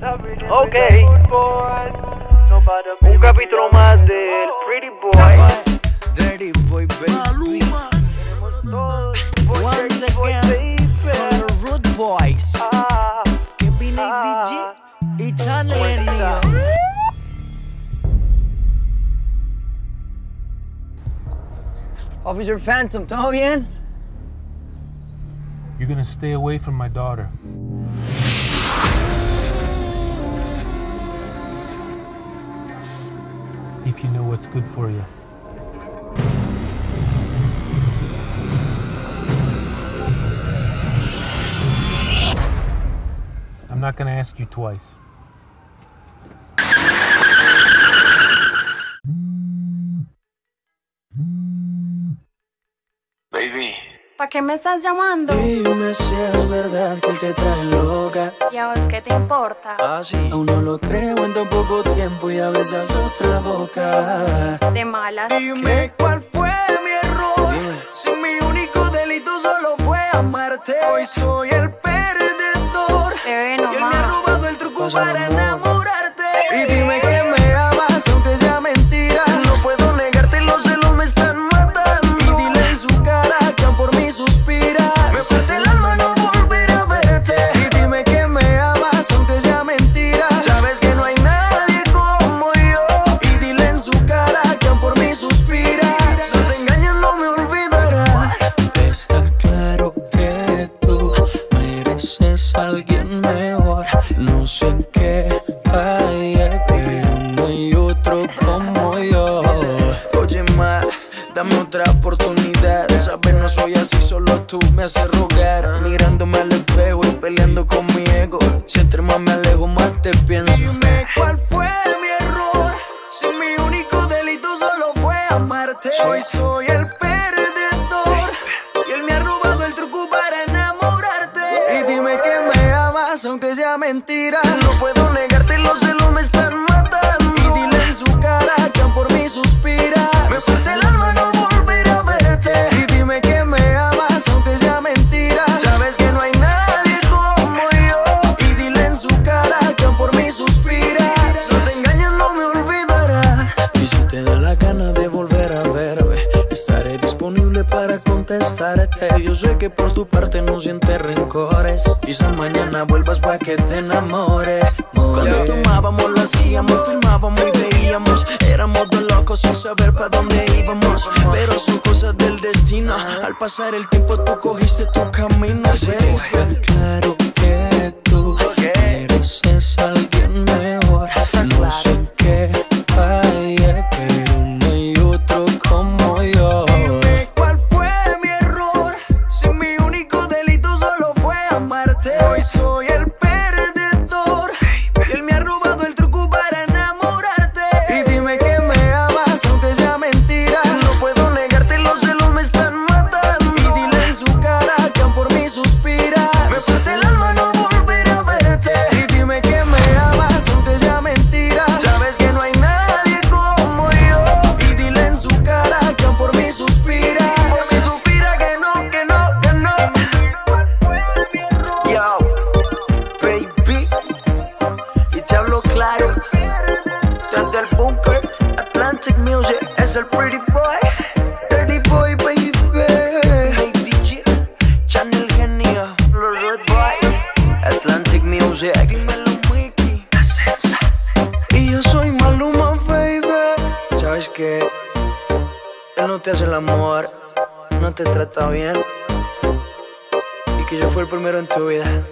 Ok. Un capítulo más del Pretty Boy. Dirty boy, baby. Once again, con los Root Boys. Ah, Kevin ADG y Channel en Officer Phantom, ¿todo bien? You're gonna stay away from my daughter. If you know what's good for you. I'm not gonna ask you twice. ¿Para qué me estás llamando? Dime si es verdad que él te trae loca. ¿Y a vos qué te importa? Ah, sí. Aún no lo creo en tan poco tiempo y a besas otra boca. De malas. Dime cuál fue mi error. Si mi único delito solo fue amarte. Hoy soy el perdedor. Bebé, Y él me ha robado el truco Pasa, para amor. Otro como yo. Oye, ma, dame otra oportunidad. Sabes, no soy así, solo tú me haces rogar. Mirándome al espejo y peleando con mi ego. Si entre más me alejo, más te pienso. Dime cuál fue mi error. Si mi único delito solo fue amarte. Hoy soy el perdedor. Y él me ha robado el truco para enamorarte. Y dime que me amas, aunque sea mentira. No puedo negarte, los celos me están su cara que aún por mí suspira. Me parte el alma no volver a verte. Y dime que me amas, aunque sea mentira. Sabes que no hay nadie como yo. Y dile en su cara que aún por mí suspira. Si te engañas, no me olvidarás. Y si te da la gana de volver a verme, estaré disponible para contestarte. Yo sé que por tu parte no sientes rencores. Quizá mañana vuelvas pa' que te enamores. Cuando tomábamos, lo hacíamos, filmábamos saber para dónde íbamos. Pero son cosas del destino. Al pasar el tiempo, tú cogiste tu camino. baby. Claro que tú mereces a alguien mejor. No sé qué falle, pero no hay otro como yo. Dime cuál fue mi error. Si mi único delito solo fue amarte. Hoy soy el claro. Desde el bunker, Atlantic Music es el pretty boy. Dirty boy, baby. ADG, Channel Genio, los Red Boys. Atlantic Music. Dímelo, Mickey. Y yo soy Maluma, baby. ¿Sabes que Él no te hace el amor, no te trata bien. Y que yo fui el primero en tu vida.